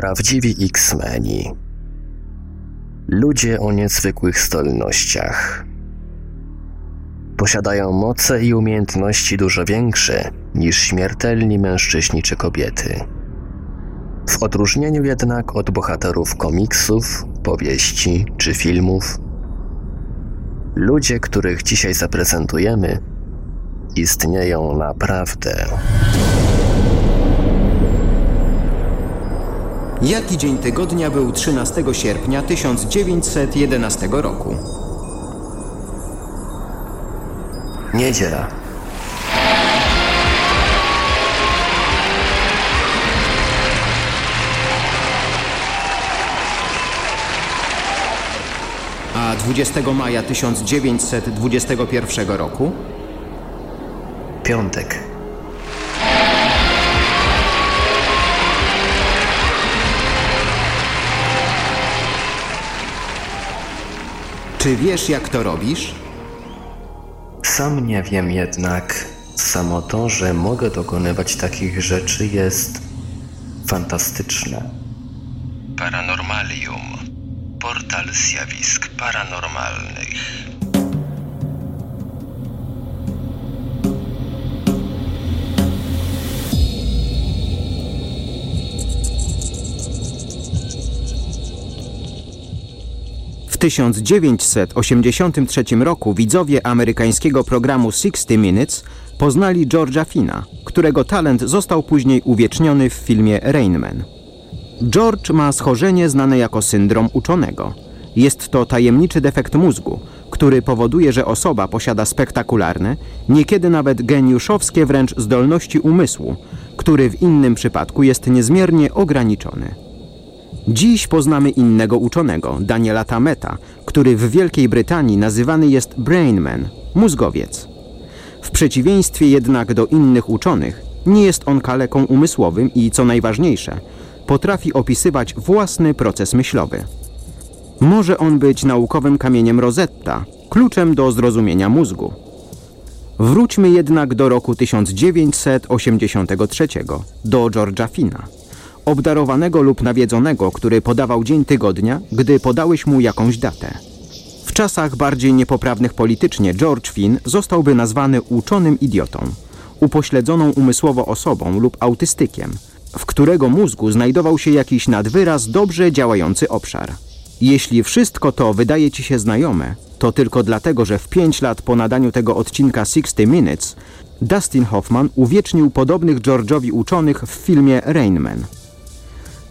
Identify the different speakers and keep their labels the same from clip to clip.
Speaker 1: Prawdziwi X-Meni. Ludzie o niezwykłych zdolnościach. Posiadają moce i umiejętności dużo większe niż śmiertelni mężczyźni czy kobiety. W odróżnieniu jednak od bohaterów komiksów, powieści czy filmów, ludzie, których dzisiaj zaprezentujemy, istnieją naprawdę.
Speaker 2: Jaki dzień tygodnia był 13 sierpnia 1911 roku?
Speaker 1: Niedziela.
Speaker 2: A 20 maja 1921 roku?
Speaker 1: Piątek.
Speaker 2: Czy wiesz, jak to robisz?
Speaker 1: Sam nie wiem jednak, samo to, że mogę dokonywać takich rzeczy jest fantastyczne. Paranormalium. Portal zjawisk paranormalnych.
Speaker 2: W 1983 roku widzowie amerykańskiego programu 60 Minutes poznali George'a Fina, którego talent został później uwieczniony w filmie Rain Man. George ma schorzenie znane jako syndrom uczonego. Jest to tajemniczy defekt mózgu, który powoduje, że osoba posiada spektakularne, niekiedy nawet geniuszowskie wręcz zdolności umysłu, który w innym przypadku jest niezmiernie ograniczony. Dziś poznamy innego uczonego, Daniela Tameta, który w Wielkiej Brytanii nazywany jest Brainman, mózgowiec. W przeciwieństwie jednak do innych uczonych, nie jest on kaleką umysłowym i, co najważniejsze, potrafi opisywać własny proces myślowy. Może on być naukowym kamieniem Rosetta, kluczem do zrozumienia mózgu. Wróćmy jednak do roku 1983, do George'a Fina obdarowanego lub nawiedzonego, który podawał dzień tygodnia, gdy podałeś mu jakąś datę. W czasach bardziej niepoprawnych politycznie George Finn zostałby nazwany uczonym idiotą, upośledzoną umysłowo osobą lub autystykiem, w którego mózgu znajdował się jakiś nadwyraz dobrze działający obszar. Jeśli wszystko to wydaje Ci się znajome, to tylko dlatego, że w 5 lat po nadaniu tego odcinka 60 Minutes Dustin Hoffman uwiecznił podobnych George'owi uczonych w filmie Rain Man.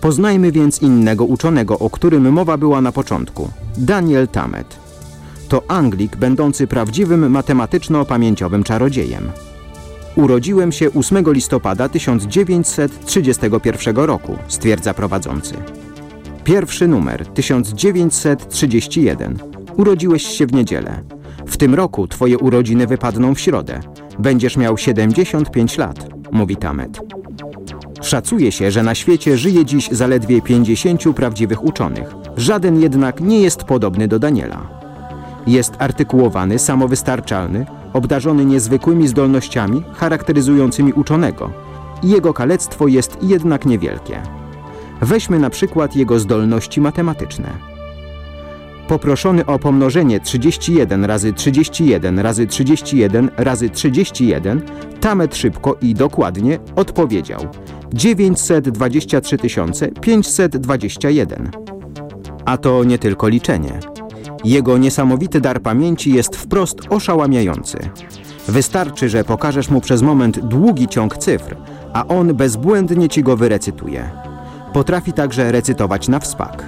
Speaker 2: Poznajmy więc innego uczonego, o którym mowa była na początku. Daniel Tammet. To Anglik będący prawdziwym matematyczno-pamięciowym czarodziejem. Urodziłem się 8 listopada 1931 roku, stwierdza prowadzący. Pierwszy numer 1931. Urodziłeś się w niedzielę. W tym roku twoje urodziny wypadną w środę. Będziesz miał 75 lat, mówi Tamet. Szacuje się, że na świecie żyje dziś zaledwie 50 prawdziwych uczonych. Żaden jednak nie jest podobny do Daniela. Jest artykułowany, samowystarczalny, obdarzony niezwykłymi zdolnościami charakteryzującymi uczonego. Jego kalectwo jest jednak niewielkie. Weźmy na przykład jego zdolności matematyczne. Poproszony o pomnożenie 31 razy 31 razy 31 razy 31, Tamet szybko i dokładnie odpowiedział 923 521. A to nie tylko liczenie. Jego niesamowity dar pamięci jest wprost oszałamiający. Wystarczy, że pokażesz mu przez moment długi ciąg cyfr, a on bezbłędnie ci go wyrecytuje. Potrafi także recytować na wspak.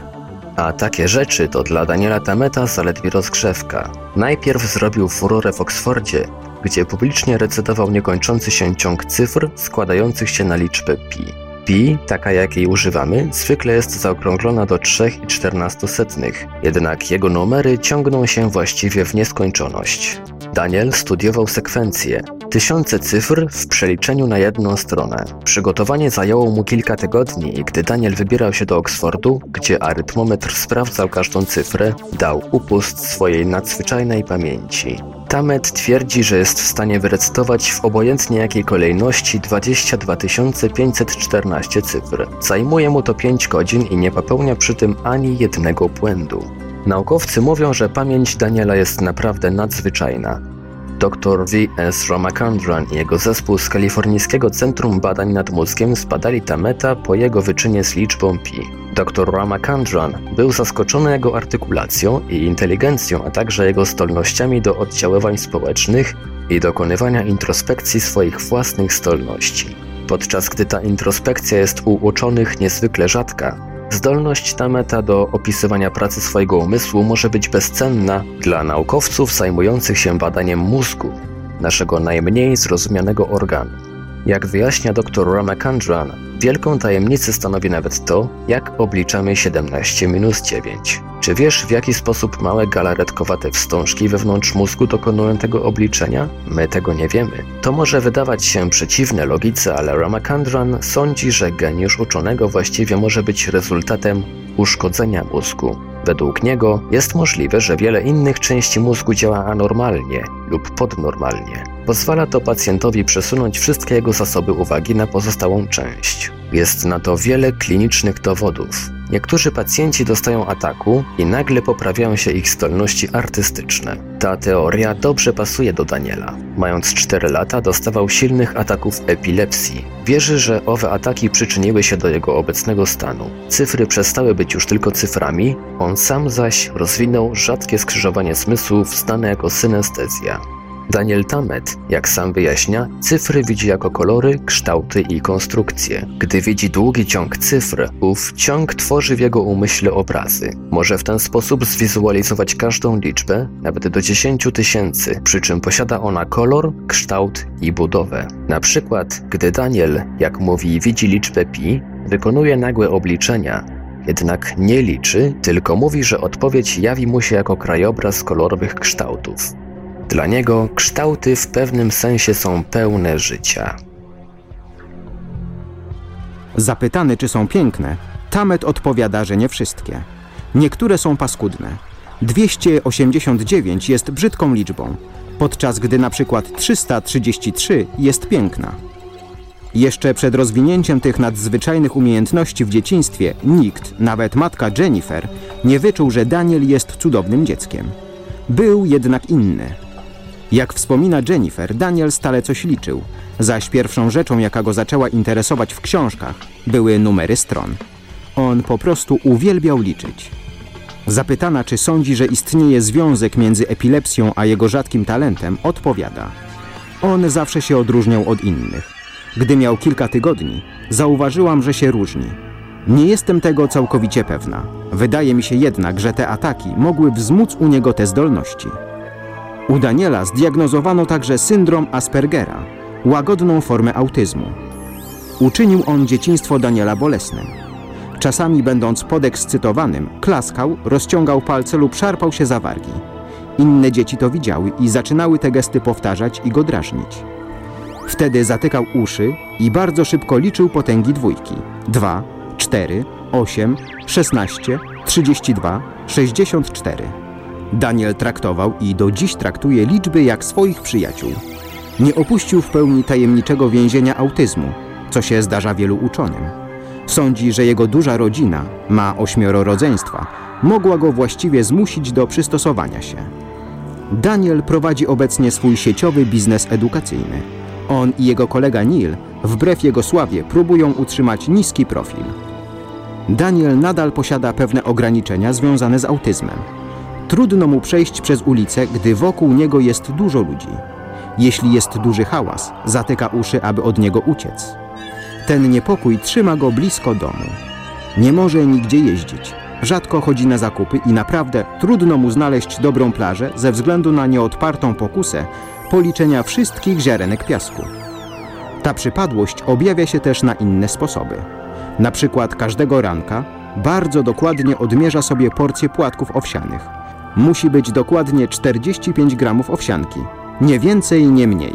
Speaker 1: A takie rzeczy to dla Daniela Tameta zaledwie rozgrzewka. Najpierw zrobił furorę w Oksfordzie, gdzie publicznie recytował niekończący się ciąg cyfr składających się na liczbę pi. Pi, taka jakiej używamy, zwykle jest zaokrąglona do 3,14, jednak jego numery ciągną się właściwie w nieskończoność. Daniel studiował sekwencje, Tysiące cyfr w przeliczeniu na jedną stronę. Przygotowanie zajęło mu kilka tygodni i gdy Daniel wybierał się do Oksfordu, gdzie arytmometr sprawdzał każdą cyfrę, dał upust swojej nadzwyczajnej pamięci. Tamet twierdzi, że jest w stanie wyrecytować w obojętnie jakiej kolejności 22 514 cyfr. Zajmuje mu to 5 godzin i nie popełnia przy tym ani jednego błędu. Naukowcy mówią, że pamięć Daniela jest naprawdę nadzwyczajna. Dr V.S. Ramachandran i jego zespół z Kalifornijskiego Centrum Badań nad Mózgiem zbadali Tameta po jego wyczynie z liczbą pi. Dr Ramachandran był zaskoczony jego artykulacją i inteligencją, a także jego zdolnościami do oddziaływań społecznych i dokonywania introspekcji swoich własnych zdolności. Podczas gdy ta introspekcja jest u uczonych niezwykle rzadka, Zdolność Tameta do opisywania pracy swojego umysłu może być bezcenna dla naukowców zajmujących się badaniem mózgu, naszego najmniej zrozumianego organu. Jak wyjaśnia dr Ramachandran, wielką tajemnicę stanowi nawet to, jak obliczamy 17 minus 9. Czy wiesz, w jaki sposób małe galaretkowate wstążki wewnątrz mózgu dokonują tego obliczenia? My tego nie wiemy. To może wydawać się przeciwne logice, ale Ramachandran sądzi, że geniusz uczonego właściwie może być rezultatem uszkodzenia mózgu. Według niego jest możliwe, że wiele innych części mózgu działa anormalnie lub podnormalnie. Pozwala to pacjentowi przesunąć wszystkie jego zasoby uwagi na pozostałą część. Jest na to wiele klinicznych dowodów. Niektórzy pacjenci dostają ataku i nagle poprawiają się ich zdolności artystyczne. Ta teoria dobrze pasuje do Daniela. Mając 4 lata dostawał silnych ataków epilepsji. Wierzy, że owe ataki przyczyniły się do jego obecnego stanu. Cyfry przestały być już tylko cyframi, on sam zaś rozwinął rzadkie skrzyżowanie zmysłów znane jako synestezja. Daniel Tammet, jak sam wyjaśnia, cyfry widzi jako kolory, kształty i konstrukcje. Gdy widzi długi ciąg cyfr, ów ciąg tworzy w jego umyśle obrazy. Może w ten sposób zwizualizować każdą liczbę, nawet do 10 tysięcy, przy czym posiada ona kolor, kształt i budowę. Na przykład, gdy Daniel, jak mówi, widzi liczbę pi, wykonuje nagłe obliczenia, jednak nie liczy, tylko mówi, że odpowiedź jawi mu się jako krajobraz kolorowych kształtów. Dla niego kształty w pewnym sensie są pełne życia.
Speaker 2: Zapytany, czy są piękne, Tamet odpowiada, że nie wszystkie. Niektóre są paskudne. 289 jest brzydką liczbą, podczas gdy na przykład 333 jest piękna. Jeszcze przed rozwinięciem tych nadzwyczajnych umiejętności w dzieciństwie nikt, nawet matka Jennifer, nie wyczuł, że Daniel jest cudownym dzieckiem. Był jednak inny. Jak wspomina Jennifer, Daniel stale coś liczył, zaś pierwszą rzeczą, jaka go zaczęła interesować w książkach, były numery stron. On po prostu uwielbiał liczyć. Zapytana, czy sądzi, że istnieje związek między epilepsją a jego rzadkim talentem, odpowiada: On zawsze się odróżniał od innych. Gdy miał kilka tygodni, zauważyłam, że się różni. Nie jestem tego całkowicie pewna. Wydaje mi się jednak, że te ataki mogły wzmóc u niego te zdolności. U Daniela zdiagnozowano także syndrom Aspergera, łagodną formę autyzmu. Uczynił on dzieciństwo Daniela bolesnym. Czasami, będąc podekscytowanym, klaskał, rozciągał palce lub szarpał się za wargi. Inne dzieci to widziały i zaczynały te gesty powtarzać i go drażnić. Wtedy zatykał uszy i bardzo szybko liczył potęgi dwójki. 2, 4, 8, 16, 32, 64. Daniel traktował i do dziś traktuje liczby jak swoich przyjaciół. Nie opuścił w pełni tajemniczego więzienia autyzmu, co się zdarza wielu uczonym. Sądzi, że jego duża rodzina, ma ośmioro rodzeństwa, mogła go właściwie zmusić do przystosowania się. Daniel prowadzi obecnie swój sieciowy biznes edukacyjny. On i jego kolega Neil, wbrew jego sławie, próbują utrzymać niski profil. Daniel nadal posiada pewne ograniczenia związane z autyzmem. Trudno mu przejść przez ulicę, gdy wokół niego jest dużo ludzi. Jeśli jest duży hałas, zatyka uszy, aby od niego uciec. Ten niepokój trzyma go blisko domu. Nie może nigdzie jeździć. Rzadko chodzi na zakupy i naprawdę trudno mu znaleźć dobrą plażę ze względu na nieodpartą pokusę policzenia wszystkich ziarenek piasku. Ta przypadłość objawia się też na inne sposoby. Na przykład każdego ranka bardzo dokładnie odmierza sobie porcję płatków owsianych. Musi być dokładnie 45 gramów owsianki, nie więcej, nie mniej.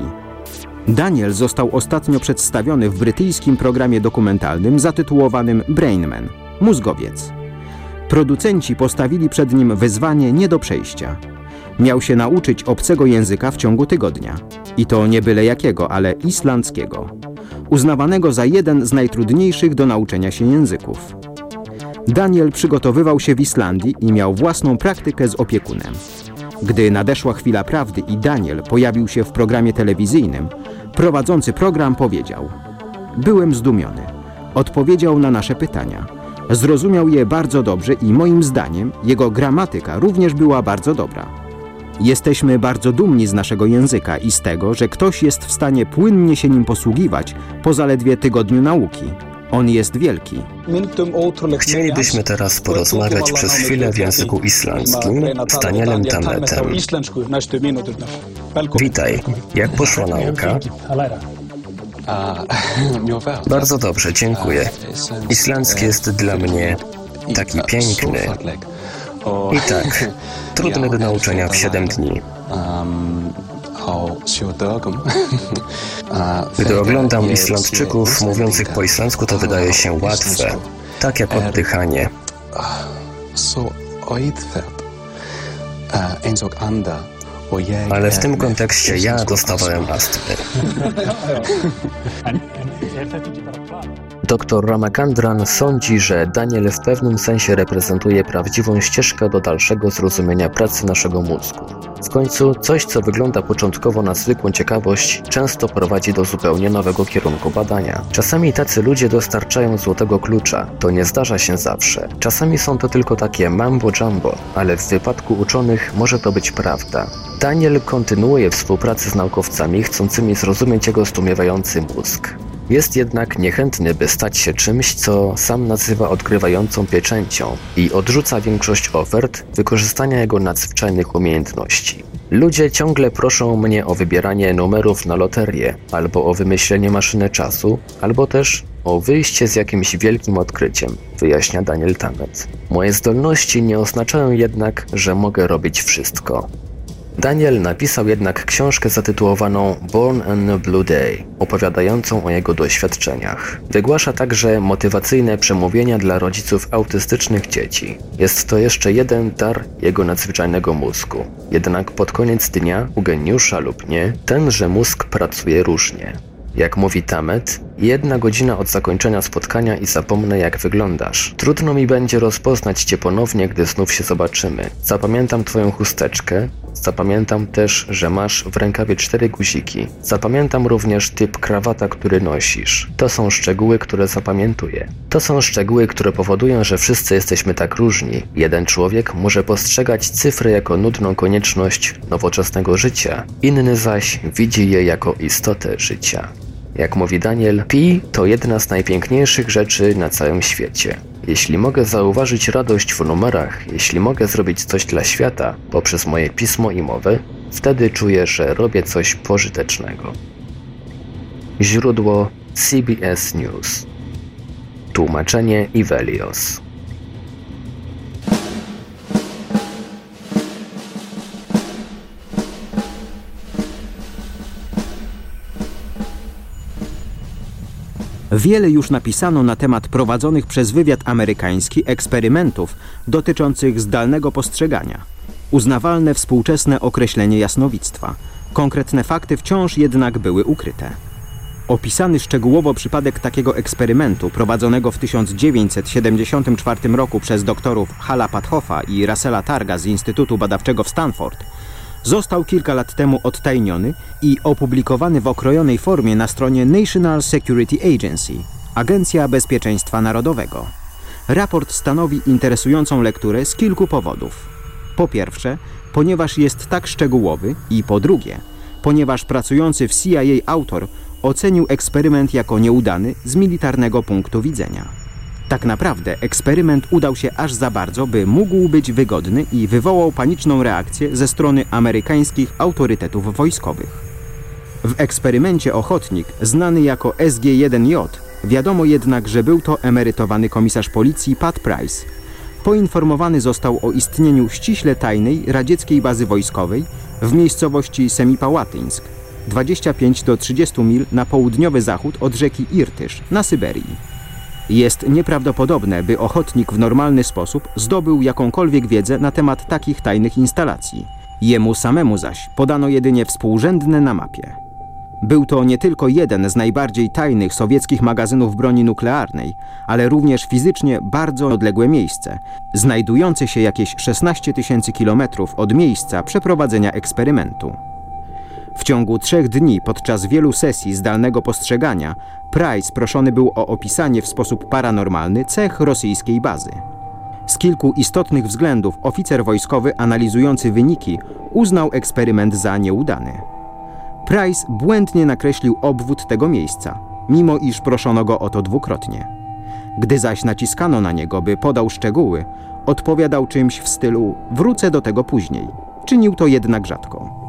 Speaker 2: Daniel został ostatnio przedstawiony w brytyjskim programie dokumentalnym zatytułowanym Brainman Mózgowiec. Producenci postawili przed nim wyzwanie nie do przejścia. Miał się nauczyć obcego języka w ciągu tygodnia. I to nie byle jakiego, ale islandzkiego. Uznawanego za jeden z najtrudniejszych do nauczenia się języków. Daniel przygotowywał się w Islandii i miał własną praktykę z opiekunem. Gdy nadeszła chwila prawdy i Daniel pojawił się w programie telewizyjnym, prowadzący program powiedział: Byłem zdumiony. Odpowiedział na nasze pytania. Zrozumiał je bardzo dobrze i moim zdaniem jego gramatyka również była bardzo dobra. Jesteśmy bardzo dumni z naszego języka i z tego, że ktoś jest w stanie płynnie się nim posługiwać po zaledwie tygodniu nauki. On jest wielki.
Speaker 1: Chcielibyśmy teraz porozmawiać przez chwilę w języku islandzkim z Danielem Tametem. Witaj, jak poszła nauka? Bardzo dobrze, dziękuję. Islandzki jest dla mnie taki piękny. I tak, trudny do nauczenia w 7 dni. Gdy oglądam Islandczyków mówiących po islandzku, to wydaje się łatwe, tak jak oddychanie. Ale w tym kontekście ja dostawałem astmy. Dr Ramakandran sądzi, że Daniel w pewnym sensie reprezentuje prawdziwą ścieżkę do dalszego zrozumienia pracy naszego mózgu. W końcu coś, co wygląda początkowo na zwykłą ciekawość, często prowadzi do zupełnie nowego kierunku badania. Czasami tacy ludzie dostarczają złotego klucza. To nie zdarza się zawsze. Czasami są to tylko takie mambo jumbo, ale w wypadku uczonych może to być prawda. Daniel kontynuuje współpracę z naukowcami chcącymi zrozumieć jego zdumiewający mózg. Jest jednak niechętny, by stać się czymś, co sam nazywa odkrywającą pieczęcią i odrzuca większość ofert wykorzystania jego nadzwyczajnych umiejętności. Ludzie ciągle proszą mnie o wybieranie numerów na loterię, albo o wymyślenie maszyny czasu, albo też o wyjście z jakimś wielkim odkryciem, wyjaśnia Daniel Tammet. Moje zdolności nie oznaczają jednak, że mogę robić wszystko. Daniel napisał jednak książkę zatytułowaną Born on a Blue Day, opowiadającą o jego doświadczeniach. Wygłasza także motywacyjne przemówienia dla rodziców autystycznych dzieci. Jest to jeszcze jeden dar jego nadzwyczajnego mózgu. Jednak pod koniec dnia, u geniusza lub nie, tenże mózg pracuje różnie. Jak mówi Tamet, jedna godzina od zakończenia spotkania i zapomnę jak wyglądasz. Trudno mi będzie rozpoznać cię ponownie, gdy znów się zobaczymy. Zapamiętam twoją chusteczkę, Zapamiętam też, że masz w rękawie cztery guziki. Zapamiętam również typ krawata, który nosisz. To są szczegóły, które zapamiętuję. To są szczegóły, które powodują, że wszyscy jesteśmy tak różni. Jeden człowiek może postrzegać cyfry jako nudną konieczność nowoczesnego życia, inny zaś widzi je jako istotę życia. Jak mówi Daniel, pi to jedna z najpiękniejszych rzeczy na całym świecie. Jeśli mogę zauważyć radość w numerach, jeśli mogę zrobić coś dla świata poprzez moje pismo i mowę, wtedy czuję, że robię coś pożytecznego. Źródło CBS News. Tłumaczenie Ivelios.
Speaker 2: Wiele już napisano na temat prowadzonych przez wywiad amerykański eksperymentów dotyczących zdalnego postrzegania. Uznawalne współczesne określenie jasnowictwa. Konkretne fakty wciąż jednak były ukryte. Opisany szczegółowo przypadek takiego eksperymentu prowadzonego w 1974 roku przez doktorów Hala Pathoffa i Russella Targa z Instytutu Badawczego w Stanford został kilka lat temu odtajniony i opublikowany w okrojonej formie na stronie National Security Agency, Agencja Bezpieczeństwa Narodowego. Raport stanowi interesującą lekturę z kilku powodów. Po pierwsze, ponieważ jest tak szczegółowy i po drugie, ponieważ pracujący w CIA autor ocenił eksperyment jako nieudany z militarnego punktu widzenia. Tak naprawdę eksperyment udał się aż za bardzo, by mógł być wygodny i wywołał paniczną reakcję ze strony amerykańskich autorytetów wojskowych. W eksperymencie ochotnik, znany jako SG-1J, wiadomo jednak, że był to emerytowany komisarz policji Pat Price. Poinformowany został o istnieniu ściśle tajnej radzieckiej bazy wojskowej w miejscowości Semipałatyńsk, 25 do 30 mil na południowy zachód od rzeki Irtysz na Syberii. Jest nieprawdopodobne, by ochotnik w normalny sposób zdobył jakąkolwiek wiedzę na temat takich tajnych instalacji. Jemu samemu zaś podano jedynie współrzędne na mapie. Był to nie tylko jeden z najbardziej tajnych sowieckich magazynów broni nuklearnej, ale również fizycznie bardzo odległe miejsce, znajdujące się jakieś 16 tysięcy kilometrów od miejsca przeprowadzenia eksperymentu. W ciągu trzech dni podczas wielu sesji zdalnego postrzegania Price proszony był o opisanie w sposób paranormalny cech rosyjskiej bazy. Z kilku istotnych względów oficer wojskowy analizujący wyniki uznał eksperyment za nieudany. Price błędnie nakreślił obwód tego miejsca, mimo iż proszono go o to dwukrotnie. Gdy zaś naciskano na niego, by podał szczegóły, odpowiadał czymś w stylu wrócę do tego później. Czynił to jednak rzadko.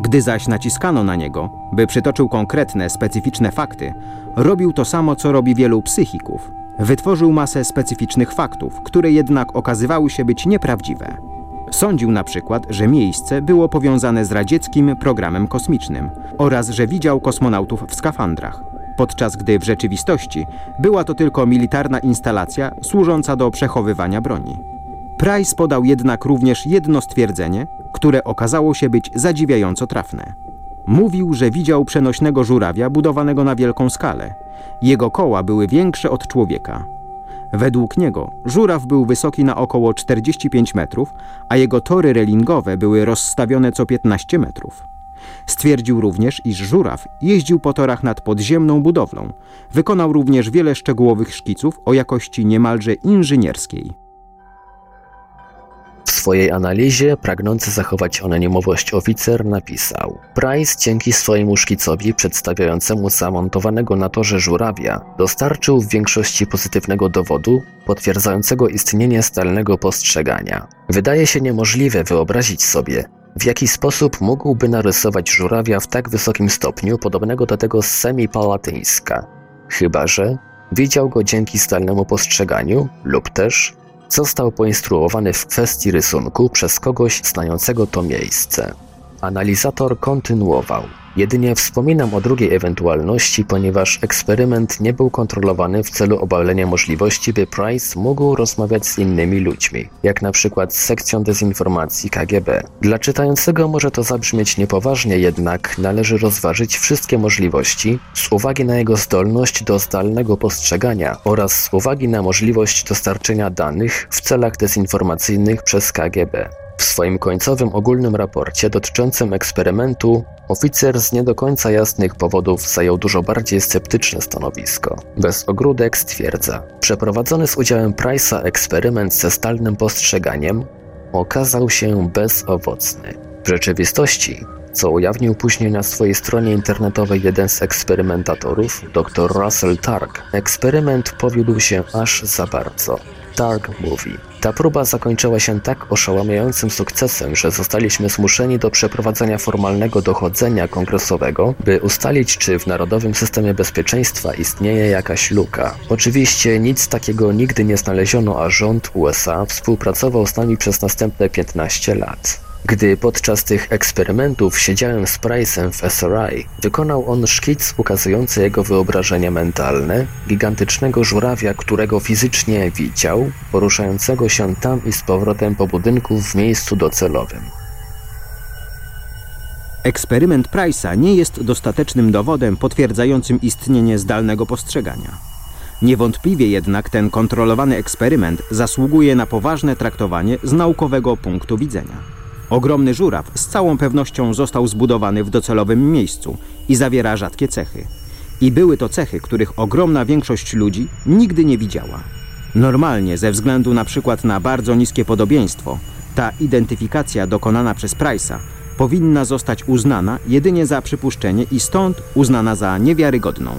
Speaker 2: Gdy zaś naciskano na niego, by przytoczył konkretne, specyficzne fakty, robił to samo, co robi wielu psychików. Wytworzył masę specyficznych faktów, które jednak okazywały się być nieprawdziwe. Sądził na przykład, że miejsce było powiązane z radzieckim programem kosmicznym oraz że widział kosmonautów w skafandrach, podczas gdy w rzeczywistości była to tylko militarna instalacja służąca do przechowywania broni. Price podał jednak również jedno stwierdzenie, które okazało się być zadziwiająco trafne. Mówił, że widział przenośnego żurawia budowanego na wielką skalę. Jego koła były większe od człowieka. Według niego żuraw był wysoki na około 45 metrów, a jego tory relingowe były rozstawione co 15 metrów. Stwierdził również, iż żuraw jeździł po torach nad podziemną budowlą. Wykonał również wiele szczegółowych szkiców o jakości niemalże inżynierskiej.
Speaker 1: W swojej analizie, pragnący zachować anonimowość oficer napisał Price dzięki swojemu szkicowi przedstawiającemu zamontowanego na torze żurawia dostarczył w większości pozytywnego dowodu potwierdzającego istnienie stalnego postrzegania. Wydaje się niemożliwe wyobrazić sobie, w jaki sposób mógłby narysować żurawia w tak wysokim stopniu podobnego do tego z Semipalatyńska. Chyba, że widział go dzięki stalnemu postrzeganiu lub też Został poinstruowany w kwestii rysunku przez kogoś znającego to miejsce. Analizator kontynuował. Jedynie wspominam o drugiej ewentualności, ponieważ eksperyment nie był kontrolowany w celu obalenia możliwości, by Price mógł rozmawiać z innymi ludźmi, jak na przykład z sekcją dezinformacji KGB. Dla czytającego może to zabrzmieć niepoważnie, jednak należy rozważyć wszystkie możliwości z uwagi na jego zdolność do zdalnego postrzegania oraz z uwagi na możliwość dostarczenia danych w celach dezinformacyjnych przez KGB. W swoim końcowym ogólnym raporcie dotyczącym eksperymentu oficer z nie do końca jasnych powodów zajął dużo bardziej sceptyczne stanowisko. Bez ogródek stwierdza, przeprowadzony z udziałem Price'a eksperyment ze stalnym postrzeganiem okazał się bezowocny. W rzeczywistości co ujawnił później na swojej stronie internetowej jeden z eksperymentatorów, dr Russell Targ. Eksperyment powiódł się aż za bardzo. Targ mówi: Ta próba zakończyła się tak oszałamiającym sukcesem, że zostaliśmy zmuszeni do przeprowadzenia formalnego dochodzenia kongresowego, by ustalić, czy w Narodowym Systemie Bezpieczeństwa istnieje jakaś luka. Oczywiście nic takiego nigdy nie znaleziono, a rząd USA współpracował z nami przez następne 15 lat. Gdy podczas tych eksperymentów siedziałem z Price'em w SRI, wykonał on szkic ukazujący jego wyobrażenie mentalne, gigantycznego żurawia, którego fizycznie widział, poruszającego się tam i z powrotem po budynku w miejscu docelowym.
Speaker 2: Eksperyment Price'a nie jest dostatecznym dowodem potwierdzającym istnienie zdalnego postrzegania. Niewątpliwie jednak ten kontrolowany eksperyment zasługuje na poważne traktowanie z naukowego punktu widzenia. Ogromny żuraw z całą pewnością został zbudowany w docelowym miejscu i zawiera rzadkie cechy. I były to cechy, których ogromna większość ludzi nigdy nie widziała. Normalnie, ze względu na przykład na bardzo niskie podobieństwo, ta identyfikacja dokonana przez Price'a powinna zostać uznana jedynie za przypuszczenie i stąd uznana za niewiarygodną.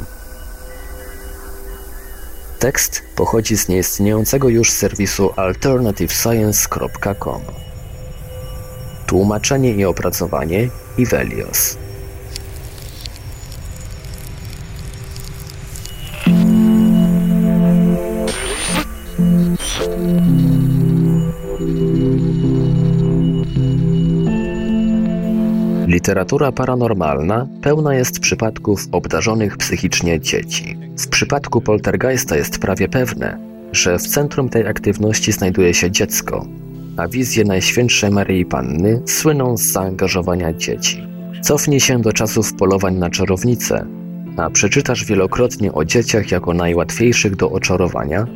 Speaker 1: Tekst pochodzi z nieistniejącego już serwisu alternativescience.com. Tłumaczenie i opracowanie Ivelios. Literatura paranormalna pełna jest przypadków obdarzonych psychicznie dzieci. W przypadku poltergeista jest prawie pewne, że w centrum tej aktywności znajduje się dziecko, a wizje Najświętszej Maryi Panny słyną z zaangażowania dzieci. Cofnij się do czasów polowań na czarownice, a przeczytasz wielokrotnie o dzieciach jako najłatwiejszych do oczarowania,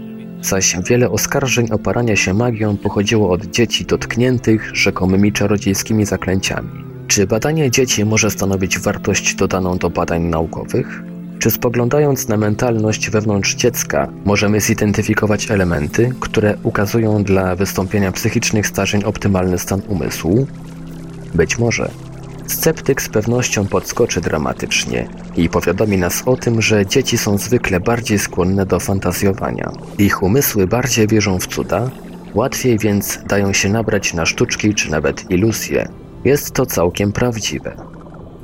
Speaker 1: zaś wiele oskarżeń o paranie się magią pochodziło od dzieci dotkniętych rzekomymi czarodziejskimi zaklęciami. Czy badanie dzieci może stanowić wartość dodaną do badań naukowych? Czy spoglądając na mentalność wewnątrz dziecka, możemy zidentyfikować elementy, które ukazują dla wystąpienia psychicznych starzeń optymalny stan umysłu? Być może. Sceptyk z pewnością podskoczy dramatycznie i powiadomi nas o tym, że dzieci są zwykle bardziej skłonne do fantazjowania. Ich umysły bardziej wierzą w cuda, łatwiej więc dają się nabrać na sztuczki czy nawet iluzje. Jest to całkiem prawdziwe.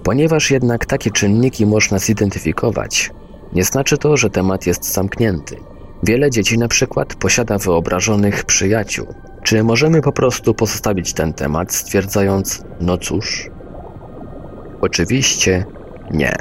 Speaker 1: Ponieważ jednak takie czynniki można zidentyfikować, nie znaczy to, że temat jest zamknięty. Wiele dzieci na przykład posiada wyobrażonych przyjaciół. Czy możemy po prostu pozostawić ten temat, stwierdzając, no cóż? Oczywiście nie.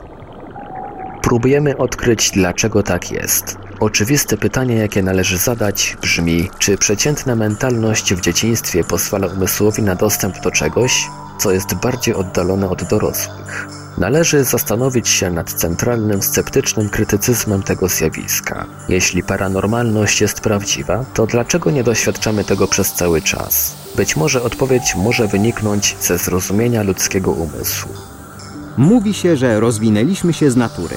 Speaker 1: Próbujemy odkryć, dlaczego tak jest. Oczywiste pytanie, jakie należy zadać, brzmi: czy przeciętna mentalność w dzieciństwie pozwala umysłowi na dostęp do czegoś, co jest bardziej oddalone od dorosłych? Należy zastanowić się nad centralnym, sceptycznym krytycyzmem tego zjawiska. Jeśli paranormalność jest prawdziwa, to dlaczego nie doświadczamy tego przez cały czas? Być może odpowiedź może wyniknąć ze zrozumienia ludzkiego umysłu.
Speaker 2: Mówi się, że rozwinęliśmy się z natury.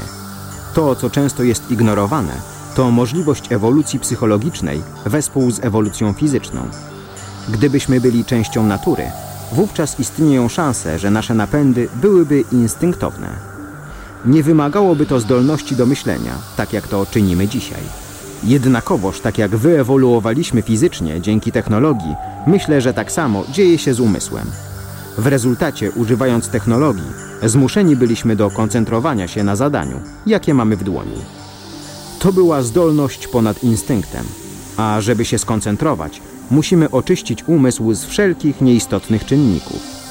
Speaker 2: To, co często jest ignorowane, to możliwość ewolucji psychologicznej wespół z ewolucją fizyczną. Gdybyśmy byli częścią natury, wówczas istnieją szanse, że nasze napędy byłyby instynktowne. Nie wymagałoby to zdolności do myślenia, tak jak to czynimy dzisiaj. Jednakowoż, tak jak wyewoluowaliśmy fizycznie dzięki technologii, myślę, że tak samo dzieje się z umysłem. W rezultacie, używając technologii, zmuszeni byliśmy do koncentrowania się na zadaniu, jakie mamy w dłoni. To była zdolność ponad instynktem, a żeby się skoncentrować, musimy oczyścić umysł z wszelkich nieistotnych czynników.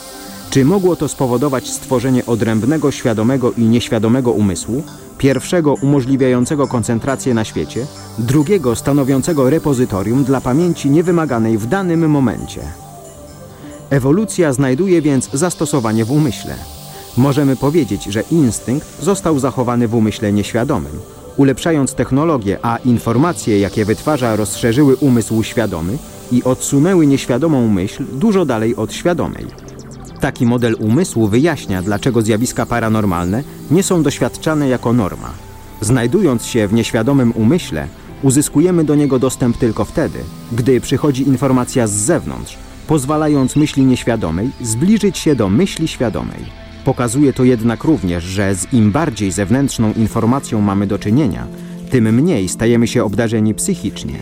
Speaker 2: Czy mogło to spowodować stworzenie odrębnego świadomego i nieświadomego umysłu, pierwszego umożliwiającego koncentrację na świecie, drugiego stanowiącego repozytorium dla pamięci niewymaganej w danym momencie? Ewolucja znajduje więc zastosowanie w umyśle. Możemy powiedzieć, że instynkt został zachowany w umyśle nieświadomym. Ulepszając technologię, a informacje, jakie wytwarza, rozszerzyły umysł świadomy i odsunęły nieświadomą myśl dużo dalej od świadomej. Taki model umysłu wyjaśnia, dlaczego zjawiska paranormalne nie są doświadczane jako norma. Znajdując się w nieświadomym umyśle, uzyskujemy do niego dostęp tylko wtedy, gdy przychodzi informacja z zewnątrz, pozwalając myśli nieświadomej zbliżyć się do myśli świadomej. Pokazuje to jednak również, że z im bardziej zewnętrzną informacją mamy do czynienia, tym mniej stajemy się obdarzeni psychicznie.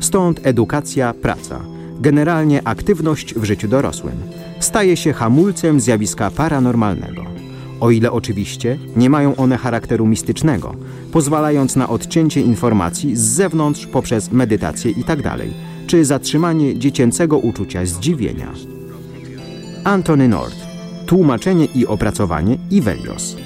Speaker 2: Stąd edukacja, praca, generalnie aktywność w życiu dorosłym, staje się hamulcem zjawiska paranormalnego. O ile oczywiście nie mają one charakteru mistycznego, pozwalając na odcięcie informacji z zewnątrz poprzez medytację itd., czy zatrzymanie dziecięcego uczucia zdziwienia. Antony Nord. Tłumaczenie i opracowanie Ivelios.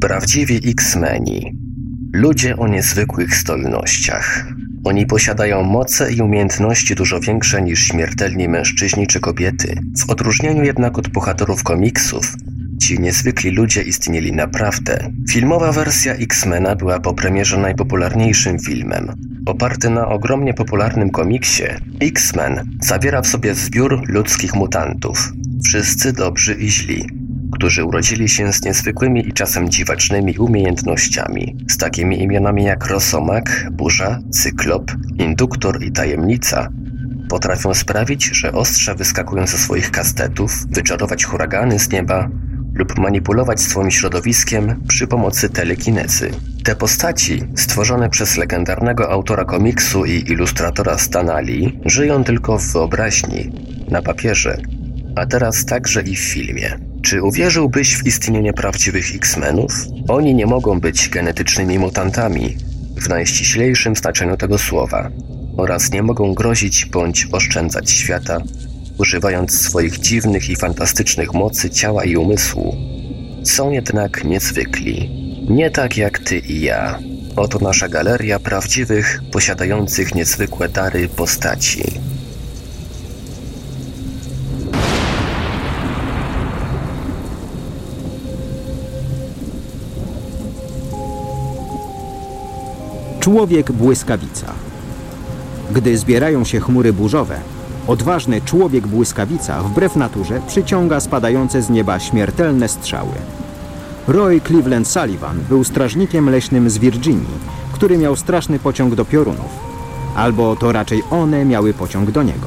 Speaker 1: Prawdziwi X-Meni. Ludzie o niezwykłych zdolnościach. Oni posiadają moce i umiejętności dużo większe niż śmiertelni mężczyźni czy kobiety. W odróżnieniu jednak od bohaterów komiksów, ci niezwykli ludzie istnieli naprawdę. Filmowa wersja X-Mena była po premierze najpopularniejszym filmem. Oparty na ogromnie popularnym komiksie, X-Men zawiera w sobie zbiór ludzkich mutantów. Wszyscy dobrzy i źli, którzy urodzili się z niezwykłymi i czasem dziwacznymi umiejętnościami, z takimi imionami jak Rosomak, Burza, Cyklop, Induktor i Tajemnica, potrafią sprawić, że ostrza wyskakują ze swoich kastetów, wyczarować huragany z nieba lub manipulować swoim środowiskiem przy pomocy telekinezy. Te postaci, stworzone przez legendarnego autora komiksu i ilustratora Stana Lee, żyją tylko w wyobraźni, na papierze, a teraz także i w filmie. Czy uwierzyłbyś w istnienie prawdziwych X-Menów? Oni nie mogą być genetycznymi mutantami, w najściślejszym znaczeniu tego słowa oraz nie mogą grozić bądź oszczędzać świata, używając swoich dziwnych i fantastycznych mocy ciała i umysłu. Są jednak niezwykli. Nie tak jak ty i ja. Oto nasza galeria prawdziwych, posiadających niezwykłe dary postaci.
Speaker 2: Człowiek błyskawica. Gdy zbierają się chmury burzowe, odważny człowiek błyskawica wbrew naturze przyciąga spadające z nieba śmiertelne strzały. Roy Cleveland Sullivan był strażnikiem leśnym z Virginii, który miał straszny pociąg do piorunów. Albo to raczej one miały pociąg do niego.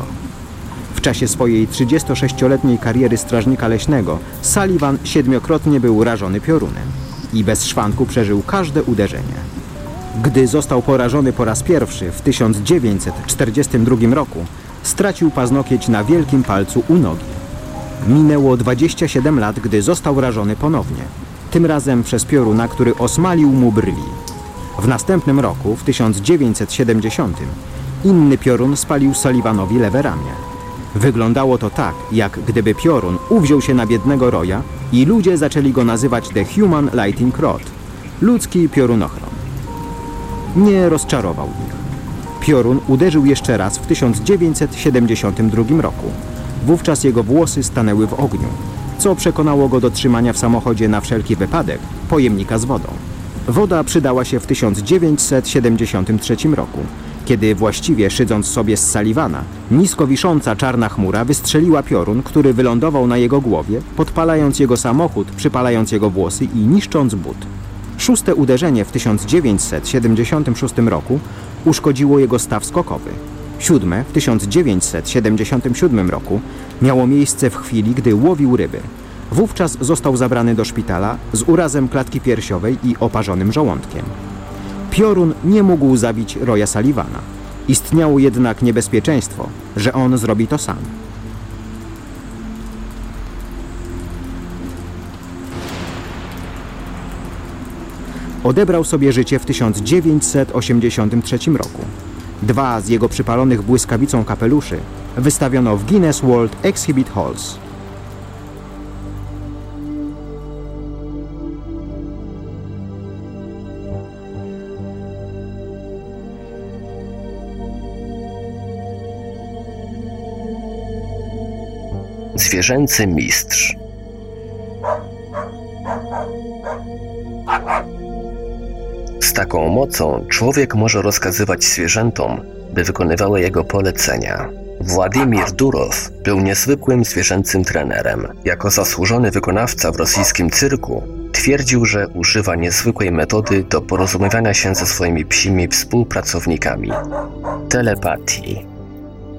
Speaker 2: W czasie swojej 36-letniej kariery strażnika leśnego Sullivan siedmiokrotnie był rażony piorunem i bez szwanku przeżył każde uderzenie. Gdy został porażony po raz pierwszy w 1942 roku, stracił paznokieć na wielkim palcu u nogi. Minęło 27 lat, gdy został rażony ponownie, tym razem przez pioruna, który osmalił mu brwi. W następnym roku, w 1970, inny piorun spalił Sullivanowi lewe ramię. Wyglądało to tak, jak gdyby piorun uwziął się na biednego Roya i ludzie zaczęli go nazywać The Human Lighting Rod, ludzki piorunochron. Nie rozczarował ich. Piorun uderzył jeszcze raz w 1972 roku. Wówczas jego włosy stanęły w ogniu, co przekonało go do trzymania w samochodzie na wszelki wypadek pojemnika z wodą. Woda przydała się w 1973 roku, kiedy właściwie szydząc sobie z Sullivana, nisko wisząca czarna chmura wystrzeliła piorun, który wylądował na jego głowie, podpalając jego samochód, przypalając jego włosy i niszcząc but. Szóste uderzenie w 1976 roku uszkodziło jego staw skokowy. Siódme w 1977 roku miało miejsce w chwili, gdy łowił ryby. Wówczas został zabrany do szpitala z urazem klatki piersiowej i oparzonym żołądkiem. Piorun nie mógł zabić Roya Sullivana. Istniało jednak niebezpieczeństwo, że on zrobi to sam. Odebrał sobie życie w 1983 roku. Dwa z jego przypalonych błyskawicą kapeluszy wystawiono w Guinness World Exhibit Halls.
Speaker 1: Zwierzęcy mistrz. Z taką mocą człowiek może rozkazywać zwierzętom, by wykonywały jego polecenia. Władimir Durow był niezwykłym zwierzęcym trenerem. Jako zasłużony wykonawca w rosyjskim cyrku twierdził, że używa niezwykłej metody do porozumiewania się ze swoimi psimi współpracownikami telepatii.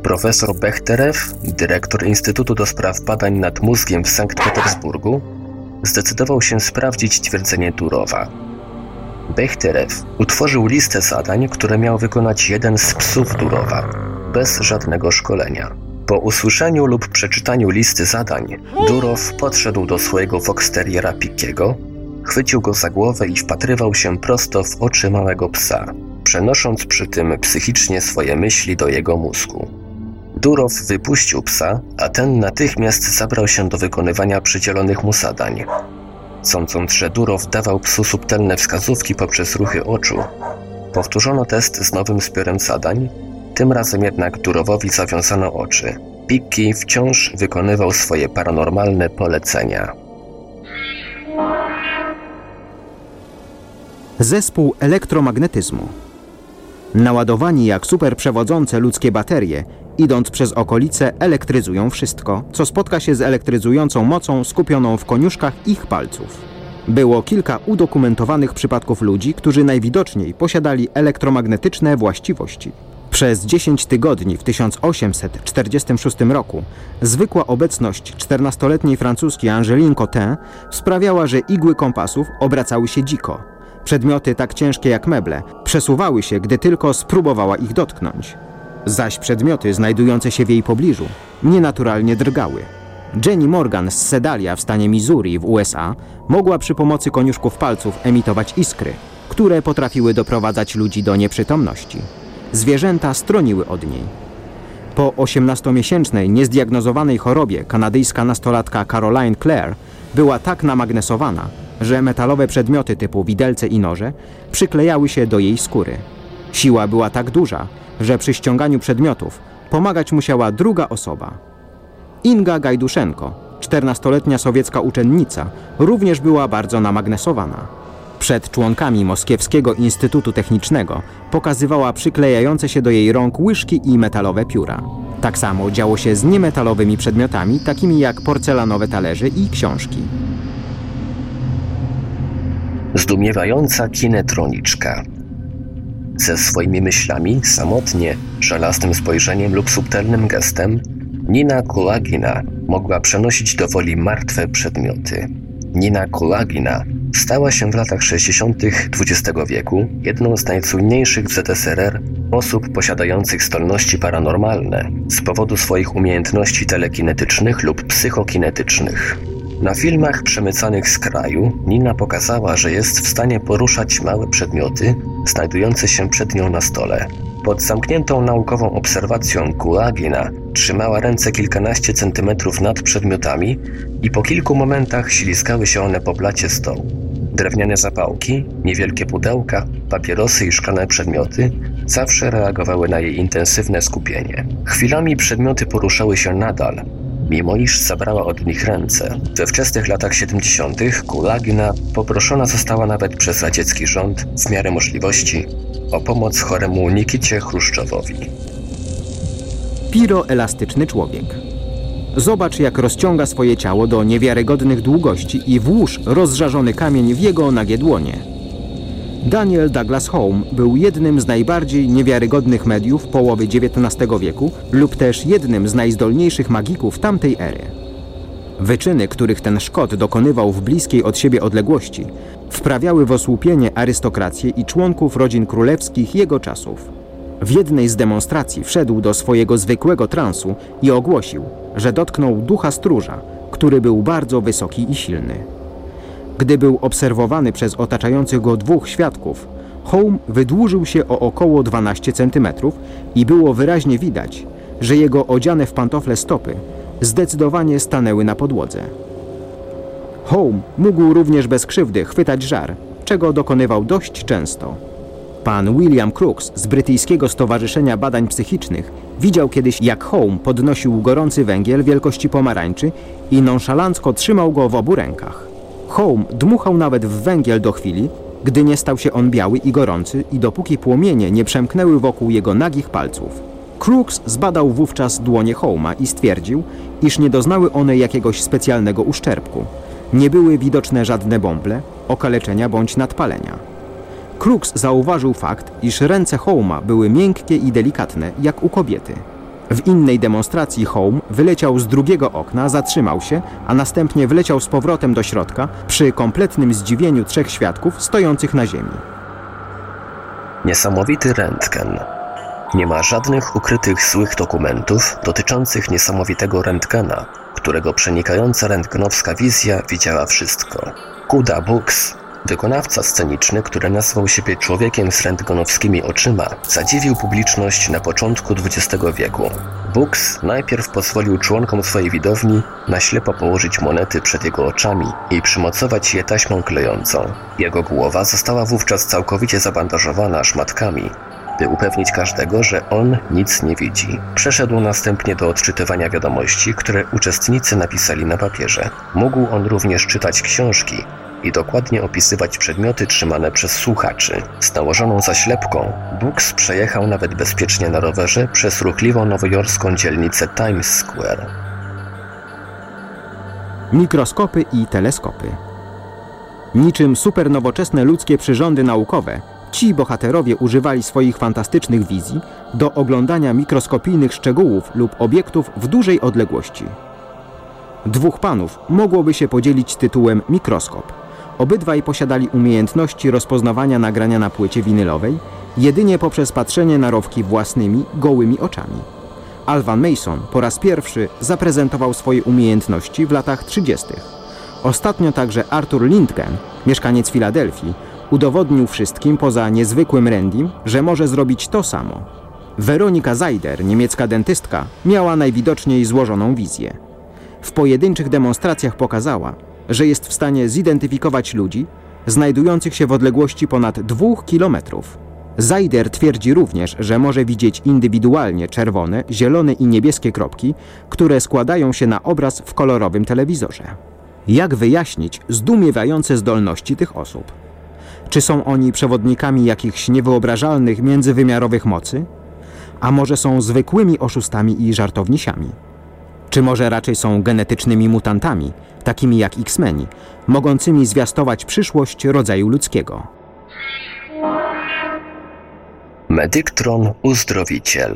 Speaker 1: Profesor Bechterew, dyrektor Instytutu do Spraw Badań nad Mózgiem w Sankt Petersburgu, zdecydował się sprawdzić twierdzenie Durowa. Bechterew utworzył listę zadań, które miał wykonać jeden z psów Durowa, bez żadnego szkolenia. Po usłyszeniu lub przeczytaniu listy zadań, Durow podszedł do swojego foxteriera Pickiego, chwycił go za głowę i wpatrywał się prosto w oczy małego psa, przenosząc przy tym psychicznie swoje myśli do jego mózgu. Durow wypuścił psa, a ten natychmiast zabrał się do wykonywania przydzielonych mu zadań. Sądząc, że Durow dawał psu subtelne wskazówki poprzez ruchy oczu, powtórzono test z nowym zbiorem zadań, tym razem jednak Durowowi zawiązano oczy. Pikki wciąż wykonywał swoje paranormalne polecenia.
Speaker 2: Zespół elektromagnetyzmu. Naładowani jak superprzewodzące ludzkie baterie, idąc przez okolice, elektryzują wszystko, co spotka się z elektryzującą mocą skupioną w koniuszkach ich palców. Było kilka udokumentowanych przypadków ludzi, którzy najwidoczniej posiadali elektromagnetyczne właściwości. Przez 10 tygodni w 1846 roku zwykła obecność 14-letniej francuski Angeline Cotin sprawiała, że igły kompasów obracały się dziko. Przedmioty tak ciężkie jak meble przesuwały się, gdy tylko spróbowała ich dotknąć. Zaś przedmioty znajdujące się w jej pobliżu nienaturalnie drgały. Jenny Morgan z Sedalia w stanie Missouri w USA mogła przy pomocy koniuszków palców emitować iskry, które potrafiły doprowadzać ludzi do nieprzytomności. Zwierzęta stroniły od niej. Po 18-miesięcznej, niezdiagnozowanej chorobie kanadyjska nastolatka Caroline Clare była tak namagnesowana, że metalowe przedmioty typu widelce i noże przyklejały się do jej skóry. Siła była tak duża, że przy ściąganiu przedmiotów pomagać musiała druga osoba. Inga Gajduszenko, 14-letnia sowiecka uczennica, również była bardzo namagnesowana. Przed członkami Moskiewskiego Instytutu Technicznego pokazywała przyklejające się do jej rąk łyżki i metalowe pióra. Tak samo działo się z niemetalowymi przedmiotami, takimi jak porcelanowe talerze i książki.
Speaker 1: Zdumiewająca kinetroniczka. Ze swoimi myślami, samotnie, żelaznym spojrzeniem lub subtelnym gestem, Nina Kulagina mogła przenosić do woli martwe przedmioty. Nina Kulagina stała się w latach 60. XX wieku jedną z najsłynniejszych w ZSRR osób posiadających zdolności paranormalne z powodu swoich umiejętności telekinetycznych lub psychokinetycznych. Na filmach przemycanych z kraju Nina pokazała, że jest w stanie poruszać małe przedmioty znajdujące się przed nią na stole. Pod zamkniętą naukową obserwacją Kulagina trzymała ręce kilkanaście centymetrów nad przedmiotami i po kilku momentach ślizgały się one po blacie stołu. Drewniane zapałki, niewielkie pudełka, papierosy i szklane przedmioty zawsze reagowały na jej intensywne skupienie. Chwilami przedmioty poruszały się nadal, mimo iż zabrała od nich ręce. We wczesnych latach 70. Kulagina poproszona została nawet przez radziecki rząd w miarę możliwości o pomoc choremu Nikicie Chruszczowowi.
Speaker 2: Piroelastyczny człowiek. Zobacz, jak rozciąga swoje ciało do niewiarygodnych długości i włóż rozżarzony kamień w jego nagie dłonie. Daniel Douglas Home był jednym z najbardziej niewiarygodnych mediów połowy XIX wieku lub też jednym z najzdolniejszych magików tamtej ery. Wyczyny, których ten Szkot dokonywał w bliskiej od siebie odległości, wprawiały w osłupienie arystokrację i członków rodzin królewskich jego czasów. W jednej z demonstracji wszedł do swojego zwykłego transu i ogłosił, że dotknął ducha stróża, który był bardzo wysoki i silny. Gdy był obserwowany przez otaczających go dwóch świadków, Home wydłużył się o około 12 cm i było wyraźnie widać, że jego odziane w pantofle stopy zdecydowanie stanęły na podłodze. Home mógł również bez krzywdy chwytać żar, czego dokonywał dość często. Pan William Crooks z Brytyjskiego Stowarzyszenia Badań Psychicznych widział kiedyś, jak Home podnosił gorący węgiel wielkości pomarańczy i nonszalancko trzymał go w obu rękach. Home dmuchał nawet w węgiel do chwili, gdy nie stał się on biały i gorący i dopóki płomienie nie przemknęły wokół jego nagich palców. Crooks zbadał wówczas dłonie Holma i stwierdził, iż nie doznały one jakiegoś specjalnego uszczerbku. Nie były widoczne żadne bąble, okaleczenia bądź nadpalenia. Crooks zauważył fakt, iż ręce Holma były miękkie i delikatne, jak u kobiety. W innej demonstracji Home wyleciał z drugiego okna, zatrzymał się, a następnie wleciał z powrotem do środka przy kompletnym zdziwieniu trzech świadków stojących na ziemi.
Speaker 1: Niesamowity rentgen. Nie ma żadnych ukrytych złych dokumentów dotyczących niesamowitego rentgena, którego przenikająca rentgenowska wizja widziała wszystko. Kuda Books Wykonawca sceniczny, który nazwał siebie człowiekiem z rentgenowskimi oczyma, zadziwił publiczność na początku XX wieku. Books najpierw pozwolił członkom swojej widowni na ślepo położyć monety przed jego oczami i przymocować je taśmą klejącą. Jego głowa została wówczas całkowicie zabandażowana szmatkami, by upewnić każdego, że on nic nie widzi. Przeszedł następnie do odczytywania wiadomości, które uczestnicy napisali na papierze. Mógł on również czytać książki, i dokładnie opisywać przedmioty trzymane przez słuchaczy. Z nałożoną zaślepką Books przejechał nawet bezpiecznie na rowerze przez ruchliwą nowojorską dzielnicę Times Square.
Speaker 2: Mikroskopy i teleskopy. Niczym supernowoczesne ludzkie przyrządy naukowe, ci bohaterowie używali swoich fantastycznych wizji do oglądania mikroskopijnych szczegółów lub obiektów w dużej odległości. Dwóch panów mogłoby się podzielić tytułem mikroskop. Obydwaj posiadali umiejętności rozpoznawania nagrania na płycie winylowej jedynie poprzez patrzenie na rowki własnymi, gołymi oczami. Alvan Mason po raz pierwszy zaprezentował swoje umiejętności w latach 30. Ostatnio także Arthur Lindgren, mieszkaniec Filadelfii, Udowodnił wszystkim poza niezwykłym Randym, że może zrobić to samo. Weronika Zajder, niemiecka dentystka, miała najwidoczniej złożoną wizję. W pojedynczych demonstracjach pokazała, że jest w stanie zidentyfikować ludzi znajdujących się w odległości ponad dwóch kilometrów. Zajder twierdzi również, że może widzieć indywidualnie czerwone, zielone i niebieskie kropki, które składają się na obraz w kolorowym telewizorze. Jak wyjaśnić zdumiewające zdolności tych osób? Czy są oni przewodnikami jakichś niewyobrażalnych międzywymiarowych mocy? A może są zwykłymi oszustami i żartownisiami? Czy może raczej są genetycznymi mutantami, takimi jak X-Meni, mogącymi zwiastować przyszłość rodzaju ludzkiego?
Speaker 1: Medyktron Uzdrowiciel.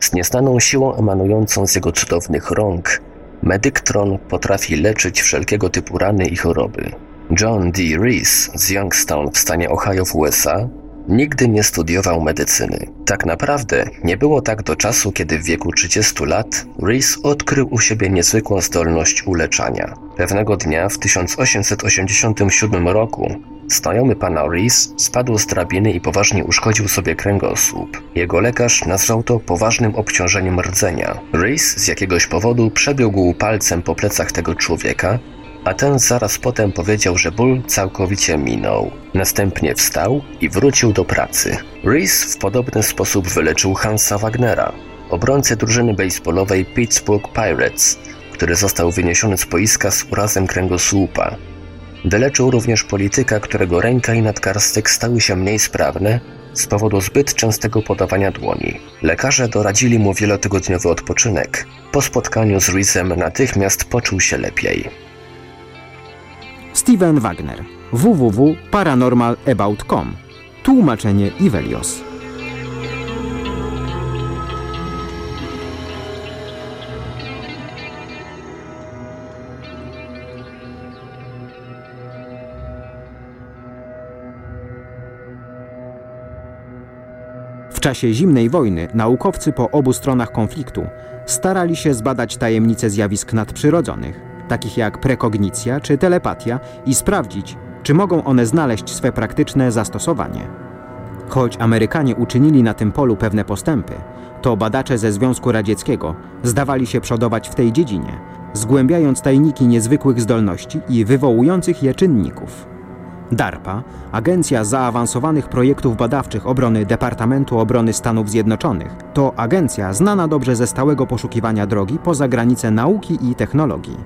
Speaker 1: Z nieznaną siłą emanującą z jego cudownych rąk, Medyktron potrafi leczyć wszelkiego typu rany i choroby. John D. Rees z Youngstown w stanie Ohio w USA nigdy nie studiował medycyny. Tak naprawdę nie było tak do czasu, kiedy w wieku 30 lat Rees odkrył u siebie niezwykłą zdolność uleczania. Pewnego dnia w 1887 roku znajomy pana Rees spadł z drabiny i poważnie uszkodził sobie kręgosłup. Jego lekarz nazwał to poważnym obciążeniem rdzenia. Rees z jakiegoś powodu przebiegł palcem po plecach tego człowieka a ten zaraz potem powiedział, że ból całkowicie minął. Następnie wstał i wrócił do pracy. Reese w podobny sposób wyleczył Hansa Wagnera, obrońcę drużyny baseballowej Pittsburgh Pirates, który został wyniesiony z boiska z urazem kręgosłupa. Wyleczył również polityka, którego ręka i nadgarstek stały się mniej sprawne z powodu zbyt częstego podawania dłoni. Lekarze doradzili mu wielotygodniowy odpoczynek. Po spotkaniu z Reesem natychmiast poczuł się lepiej.
Speaker 2: Steven Wagner. www.paranormalabout.com Tłumaczenie Ivelios. W czasie zimnej wojny naukowcy po obu stronach konfliktu starali się zbadać tajemnice zjawisk nadprzyrodzonych takich jak prekognicja czy telepatia, i sprawdzić, czy mogą one znaleźć swe praktyczne zastosowanie. Choć Amerykanie uczynili na tym polu pewne postępy, to badacze ze Związku Radzieckiego zdawali się przodować w tej dziedzinie, zgłębiając tajniki niezwykłych zdolności i wywołujących je czynników. DARPA, Agencja Zaawansowanych Projektów Badawczych Obrony Departamentu Obrony Stanów Zjednoczonych, to agencja znana dobrze ze stałego poszukiwania drogi poza granice nauki i technologii.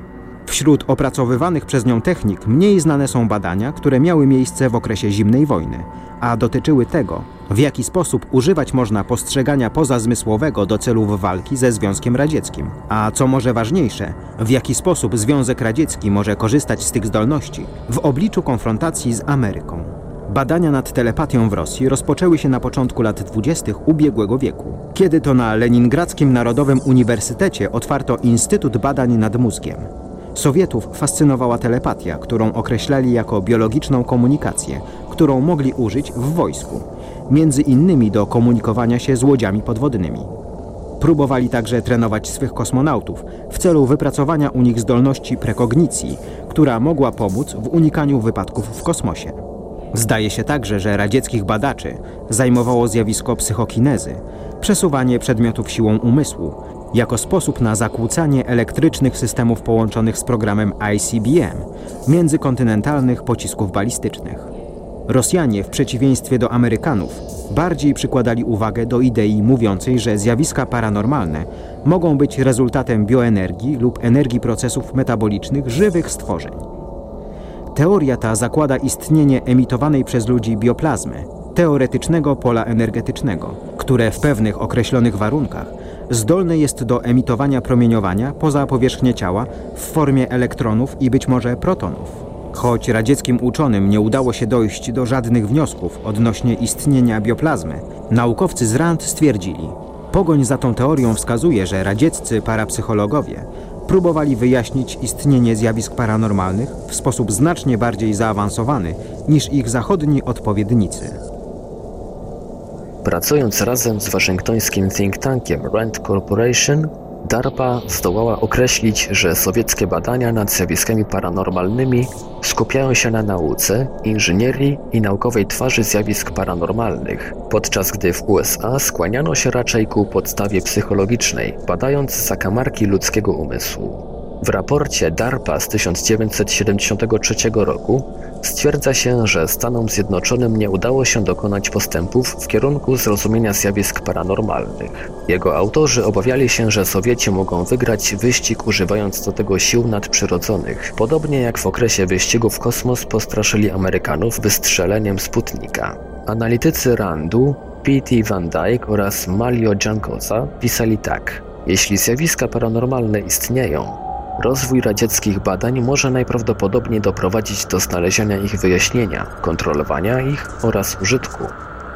Speaker 2: Wśród opracowywanych przez nią technik mniej znane są badania, które miały miejsce w okresie zimnej wojny, a dotyczyły tego, w jaki sposób używać można postrzegania pozazmysłowego do celów walki ze Związkiem Radzieckim, a co może ważniejsze, w jaki sposób Związek Radziecki może korzystać z tych zdolności w obliczu konfrontacji z Ameryką. Badania nad telepatią w Rosji rozpoczęły się na początku lat 20. ubiegłego wieku, kiedy to na Leningradzkim Narodowym Uniwersytecie otwarto Instytut Badań nad Mózgiem. Sowietów fascynowała telepatia, którą określali jako biologiczną komunikację, którą mogli użyć w wojsku, między innymi do komunikowania się z łodziami podwodnymi. Próbowali także trenować swych kosmonautów w celu wypracowania u nich zdolności prekognicji, która mogła pomóc w unikaniu wypadków w kosmosie. Zdaje się także, że radzieckich badaczy zajmowało zjawisko psychokinezy, przesuwanie przedmiotów siłą umysłu, jako sposób na zakłócanie elektrycznych systemów połączonych z programem ICBM, międzykontynentalnych pocisków balistycznych. Rosjanie, w przeciwieństwie do Amerykanów, bardziej przykładali uwagę do idei mówiącej, że zjawiska paranormalne mogą być rezultatem bioenergii lub energii procesów metabolicznych żywych stworzeń. Teoria ta zakłada istnienie emitowanej przez ludzi bioplazmy, teoretycznego pola energetycznego, które w pewnych określonych warunkach zdolne jest do emitowania promieniowania poza powierzchnię ciała w formie elektronów i być może protonów. Choć radzieckim uczonym nie udało się dojść do żadnych wniosków odnośnie istnienia bioplazmy, naukowcy z RAND stwierdzili, pogoń za tą teorią wskazuje, że radzieccy parapsychologowie próbowali wyjaśnić istnienie zjawisk paranormalnych w sposób znacznie bardziej zaawansowany niż ich zachodni odpowiednicy.
Speaker 1: Pracując razem z waszyngtońskim think tankiem Rand Corporation, DARPA zdołała określić, że sowieckie badania nad zjawiskami paranormalnymi skupiają się na nauce, inżynierii i naukowej twarzy zjawisk paranormalnych, podczas gdy w USA skłaniano się raczej ku podstawie psychologicznej, badając zakamarki ludzkiego umysłu. W raporcie DARPA z 1973 roku stwierdza się, że Stanom Zjednoczonym nie udało się dokonać postępów w kierunku zrozumienia zjawisk paranormalnych. Jego autorzy obawiali się, że Sowieci mogą wygrać wyścig używając do tego sił nadprzyrodzonych, podobnie jak w okresie wyścigu w kosmos postraszyli Amerykanów wystrzeleniem Sputnika. Analitycy Randu, P.T. Van Dyke oraz Malio Jankosa pisali tak. Jeśli zjawiska paranormalne istnieją, Rozwój radzieckich badań może najprawdopodobniej doprowadzić do znalezienia ich wyjaśnienia, kontrolowania ich oraz użytku,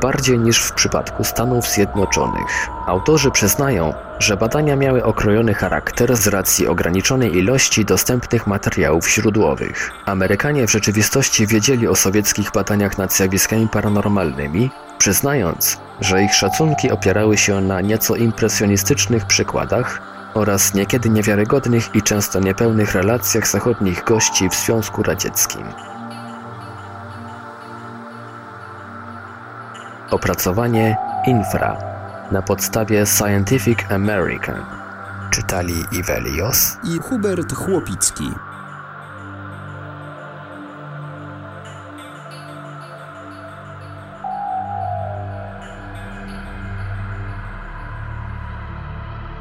Speaker 1: bardziej niż w przypadku Stanów Zjednoczonych. Autorzy przyznają, że badania miały okrojony charakter z racji ograniczonej ilości dostępnych materiałów źródłowych. Amerykanie w rzeczywistości wiedzieli o sowieckich badaniach nad zjawiskami paranormalnymi, przyznając, że ich szacunki opierały się na nieco impresjonistycznych przykładach, oraz niekiedy niewiarygodnych i często niepełnych relacjach zachodnich gości w Związku Radzieckim. Opracowanie Infra na podstawie Scientific American czytali Ivelios
Speaker 3: i Hubert Chłopicki.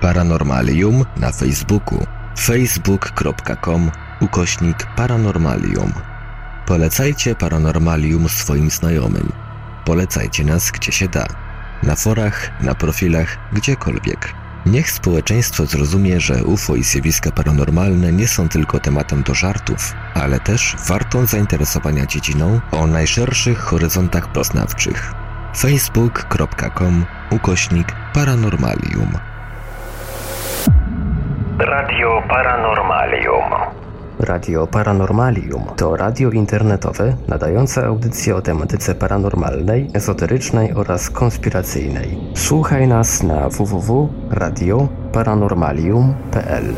Speaker 1: Paranormalium na Facebooku facebook.com ukośnik paranormalium. Polecajcie Paranormalium swoim znajomym. Polecajcie nas gdzie się da. Na forach, na profilach, gdziekolwiek. Niech społeczeństwo zrozumie, że UFO i zjawiska paranormalne nie są tylko tematem do żartów, ale też wartą zainteresowania dziedziną o najszerszych horyzontach poznawczych. facebook.com ukośnik paranormalium
Speaker 4: Radio Paranormalium.
Speaker 1: Radio Paranormalium to radio internetowe nadające audycje o tematyce paranormalnej, ezoterycznej oraz konspiracyjnej. Słuchaj nas na www.radioparanormalium.pl.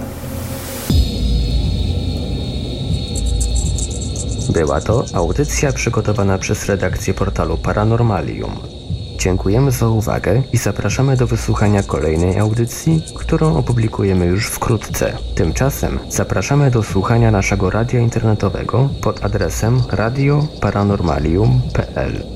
Speaker 1: Była to audycja przygotowana przez redakcję portalu Paranormalium. Dziękujemy za uwagę i zapraszamy do wysłuchania kolejnej audycji, którą opublikujemy już wkrótce. Tymczasem zapraszamy do słuchania naszego radia internetowego pod adresem radioparanormalium.pl.